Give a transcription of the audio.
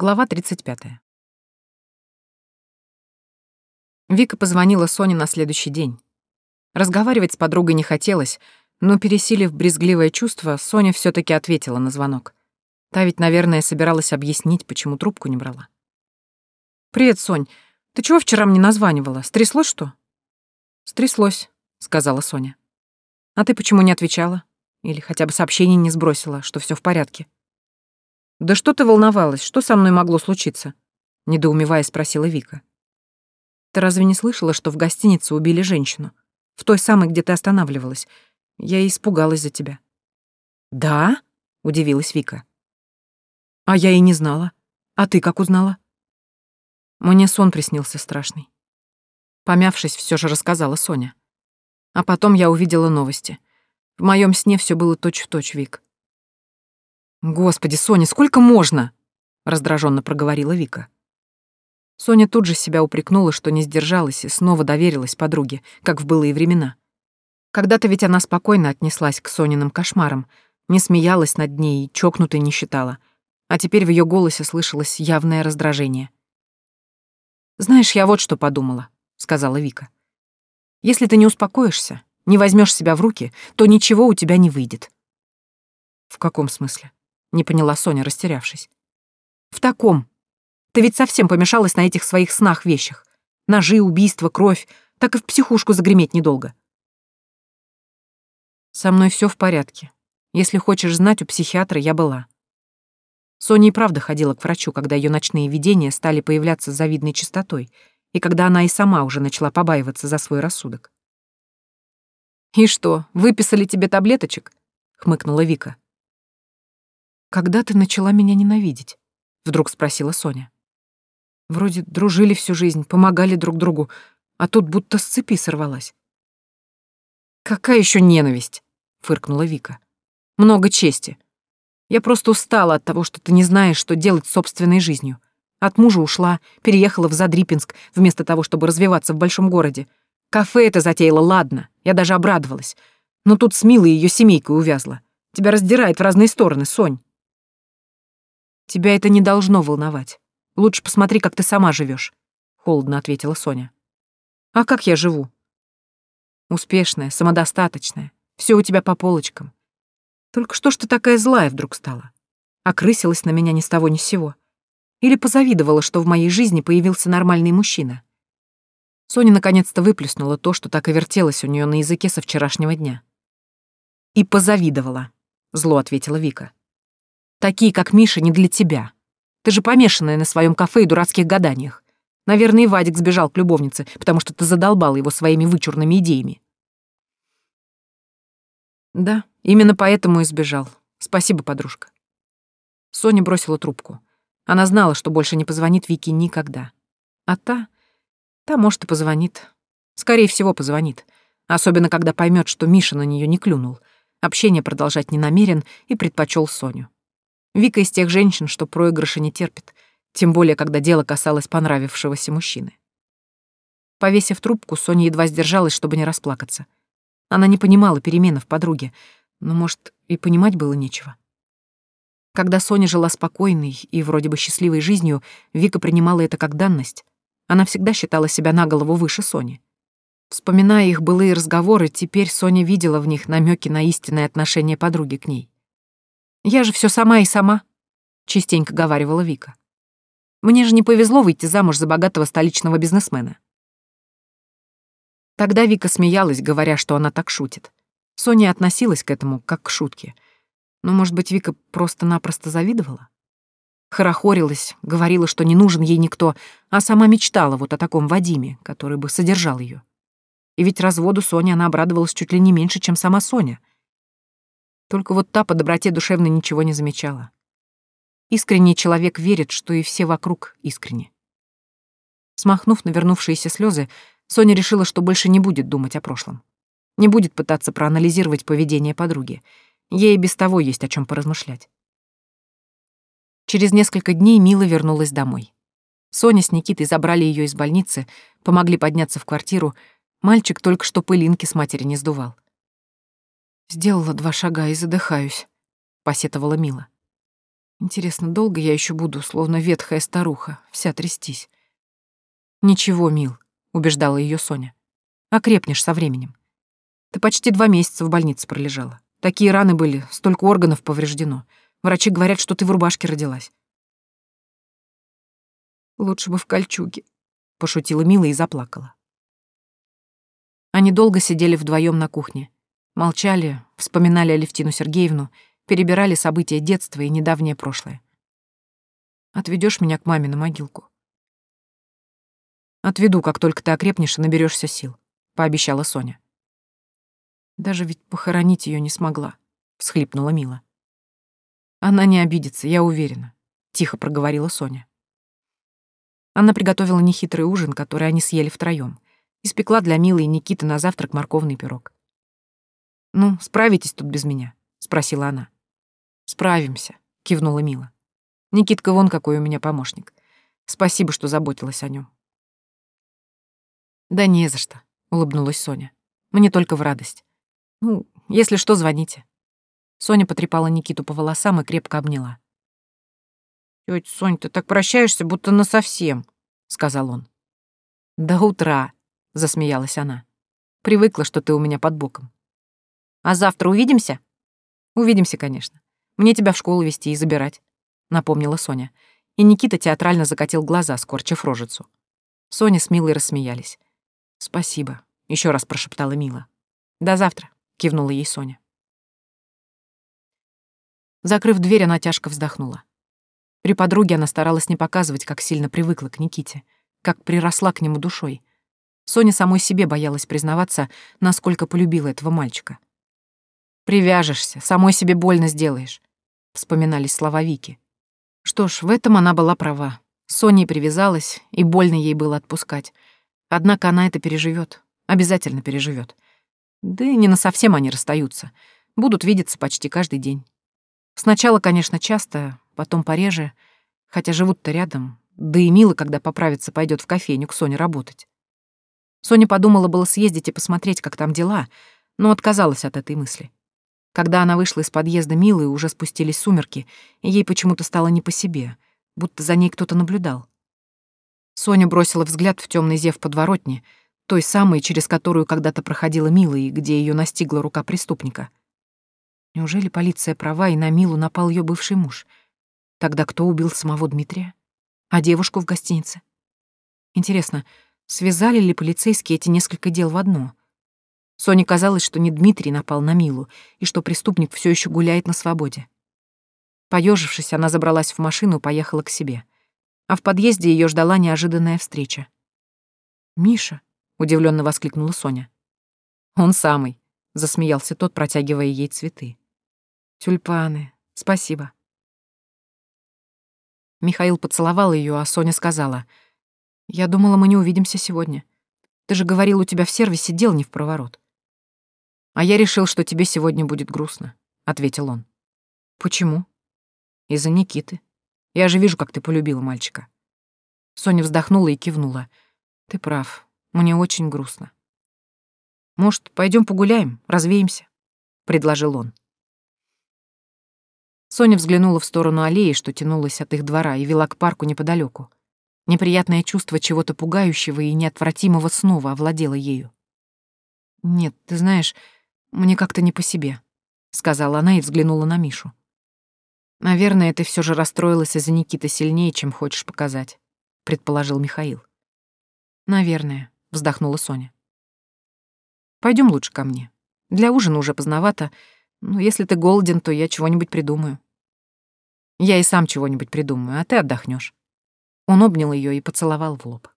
Глава 35. Вика позвонила Соне на следующий день. Разговаривать с подругой не хотелось, но, пересилив брезгливое чувство, Соня все таки ответила на звонок. Та ведь, наверное, собиралась объяснить, почему трубку не брала. «Привет, Сонь. Ты чего вчера мне названивала? Стряслось что?» «Стряслось», — сказала Соня. «А ты почему не отвечала? Или хотя бы сообщение не сбросила, что все в порядке?» «Да что ты волновалась? Что со мной могло случиться?» — недоумевая спросила Вика. «Ты разве не слышала, что в гостинице убили женщину? В той самой, где ты останавливалась. Я испугалась за тебя». «Да?» — удивилась Вика. «А я и не знала. А ты как узнала?» Мне сон приснился страшный. Помявшись, все же рассказала Соня. А потом я увидела новости. В моем сне все было точь-в-точь, точь, Вик. «Господи, Соня, сколько можно?» — раздраженно проговорила Вика. Соня тут же себя упрекнула, что не сдержалась и снова доверилась подруге, как в былые времена. Когда-то ведь она спокойно отнеслась к Сониным кошмарам, не смеялась над ней и чокнутой не считала, а теперь в ее голосе слышалось явное раздражение. «Знаешь, я вот что подумала», — сказала Вика. «Если ты не успокоишься, не возьмешь себя в руки, то ничего у тебя не выйдет». «В каком смысле?» Не поняла Соня, растерявшись. В таком. Ты ведь совсем помешалась на этих своих снах-вещах. Ножи, убийства, кровь. Так и в психушку загреметь недолго. Со мной все в порядке. Если хочешь знать, у психиатра я была. Соня и правда ходила к врачу, когда ее ночные видения стали появляться с завидной частотой, и когда она и сама уже начала побаиваться за свой рассудок. «И что, выписали тебе таблеточек?» — хмыкнула Вика. «Когда ты начала меня ненавидеть?» — вдруг спросила Соня. «Вроде дружили всю жизнь, помогали друг другу, а тут будто с цепи сорвалась». «Какая еще ненависть?» — фыркнула Вика. «Много чести. Я просто устала от того, что ты не знаешь, что делать с собственной жизнью. От мужа ушла, переехала в Задрипинск, вместо того, чтобы развиваться в большом городе. Кафе это затеяла, ладно, я даже обрадовалась. Но тут с Милой ее семейкой увязла. Тебя раздирает в разные стороны, Сонь. Тебя это не должно волновать. Лучше посмотри, как ты сама живешь, холодно ответила Соня. А как я живу? Успешная, самодостаточная. Все у тебя по полочкам. Только что ж ты такая злая вдруг стала? Окрысилась на меня ни с того ни с сего. Или позавидовала, что в моей жизни появился нормальный мужчина. Соня наконец-то выплеснула то, что так и вертелось у нее на языке со вчерашнего дня. «И позавидовала», — зло ответила Вика. Такие, как Миша, не для тебя. Ты же помешанная на своем кафе и дурацких гаданиях. Наверное, и Вадик сбежал к любовнице, потому что ты задолбал его своими вычурными идеями. Да, именно поэтому и сбежал. Спасибо, подружка. Соня бросила трубку. Она знала, что больше не позвонит Вике никогда. А та... Та, может, и позвонит. Скорее всего, позвонит. Особенно, когда поймет, что Миша на нее не клюнул. Общение продолжать не намерен и предпочел Соню. Вика из тех женщин, что проигрыша не терпит, тем более, когда дело касалось понравившегося мужчины. Повесив трубку, Соня едва сдержалась, чтобы не расплакаться. Она не понимала перемены в подруге, но, может, и понимать было нечего. Когда Соня жила спокойной и вроде бы счастливой жизнью, Вика принимала это как данность. Она всегда считала себя на голову выше Сони. Вспоминая их былые разговоры, теперь Соня видела в них намеки на истинное отношение подруги к ней. Я же все сама и сама», — частенько говаривала Вика. «Мне же не повезло выйти замуж за богатого столичного бизнесмена». Тогда Вика смеялась, говоря, что она так шутит. Соня относилась к этому как к шутке. Но, может быть, Вика просто-напросто завидовала? Хорохорилась, говорила, что не нужен ей никто, а сама мечтала вот о таком Вадиме, который бы содержал ее. И ведь разводу Соня она обрадовалась чуть ли не меньше, чем сама Соня. Только вот та по доброте душевной ничего не замечала. Искренний человек верит, что и все вокруг искренне. Смахнув навернувшиеся слезы, Соня решила, что больше не будет думать о прошлом. Не будет пытаться проанализировать поведение подруги. Ей без того есть о чем поразмышлять. Через несколько дней Мила вернулась домой. Соня с Никитой забрали ее из больницы, помогли подняться в квартиру. Мальчик только что пылинки с матери не сдувал. Сделала два шага и задыхаюсь, посетовала Мила. Интересно, долго я еще буду, словно ветхая старуха, вся трястись? Ничего, мил, убеждала ее Соня. Окрепнешь со временем. Ты почти два месяца в больнице пролежала. Такие раны были, столько органов повреждено. Врачи говорят, что ты в рубашке родилась. Лучше бы в кольчуге, пошутила Мила и заплакала. Они долго сидели вдвоем на кухне. Молчали, вспоминали Алевтину Сергеевну, перебирали события детства и недавнее прошлое. Отведешь меня к маме на могилку? Отведу, как только ты окрепнешь и наберешься сил, пообещала Соня. Даже ведь похоронить ее не смогла, всхлипнула Мила. Она не обидится, я уверена, тихо проговорила Соня. Она приготовила нехитрый ужин, который они съели втроем. Испекла для Милы и Никиты на завтрак морковный пирог. «Ну, справитесь тут без меня?» — спросила она. «Справимся», — кивнула Мила. «Никитка вон какой у меня помощник. Спасибо, что заботилась о нем. «Да не за что», — улыбнулась Соня. «Мне только в радость. Ну, если что, звоните». Соня потрепала Никиту по волосам и крепко обняла. «Тётя Сонь, ты так прощаешься, будто насовсем», — сказал он. «До утра», — засмеялась она. «Привыкла, что ты у меня под боком». «А завтра увидимся?» «Увидимся, конечно. Мне тебя в школу вести и забирать», — напомнила Соня. И Никита театрально закатил глаза, скорчив рожицу. Соня с Милой рассмеялись. «Спасибо», — еще раз прошептала Мила. «До завтра», — кивнула ей Соня. Закрыв дверь, она тяжко вздохнула. При подруге она старалась не показывать, как сильно привыкла к Никите, как приросла к нему душой. Соня самой себе боялась признаваться, насколько полюбила этого мальчика. «Привяжешься, самой себе больно сделаешь», — вспоминались слова Вики. Что ж, в этом она была права. Соня привязалась, и больно ей было отпускать. Однако она это переживет, обязательно переживет. Да и не на совсем они расстаются. Будут видеться почти каждый день. Сначала, конечно, часто, потом пореже, хотя живут-то рядом, да и Мила, когда поправится, пойдет в кофейню к Соне работать. Соня подумала было съездить и посмотреть, как там дела, но отказалась от этой мысли. Когда она вышла из подъезда Милы, уже спустились сумерки, и ей почему-то стало не по себе, будто за ней кто-то наблюдал. Соня бросила взгляд в темный зев подворотни, той самой, через которую когда-то проходила Мила и где ее настигла рука преступника. Неужели полиция права, и на Милу напал ее бывший муж? Тогда кто убил самого Дмитрия? А девушку в гостинице? Интересно, связали ли полицейские эти несколько дел в одно? Соне казалось, что не Дмитрий напал на Милу, и что преступник все еще гуляет на свободе. Поежившись, она забралась в машину и поехала к себе. А в подъезде ее ждала неожиданная встреча. «Миша!» — удивленно воскликнула Соня. «Он самый», — засмеялся тот, протягивая ей цветы. «Тюльпаны. Спасибо». Михаил поцеловал ее, а Соня сказала, «Я думала, мы не увидимся сегодня. Ты же говорил, у тебя в сервисе дел не в проворот». «А я решил, что тебе сегодня будет грустно», — ответил он. «Почему?» «Из-за Никиты. Я же вижу, как ты полюбила мальчика». Соня вздохнула и кивнула. «Ты прав. Мне очень грустно». «Может, пойдем погуляем, развеемся?» — предложил он. Соня взглянула в сторону аллеи, что тянулась от их двора, и вела к парку неподалеку. Неприятное чувство чего-то пугающего и неотвратимого снова овладело ею. «Нет, ты знаешь, мне как-то не по себе», — сказала она и взглянула на Мишу. «Наверное, ты все же расстроилась из-за Никиты сильнее, чем хочешь показать», — предположил Михаил. «Наверное», — вздохнула Соня. Пойдем лучше ко мне. Для ужина уже поздновато, но если ты голоден, то я чего-нибудь придумаю». «Я и сам чего-нибудь придумаю, а ты отдохнешь. Он обнял ее и поцеловал в лоб.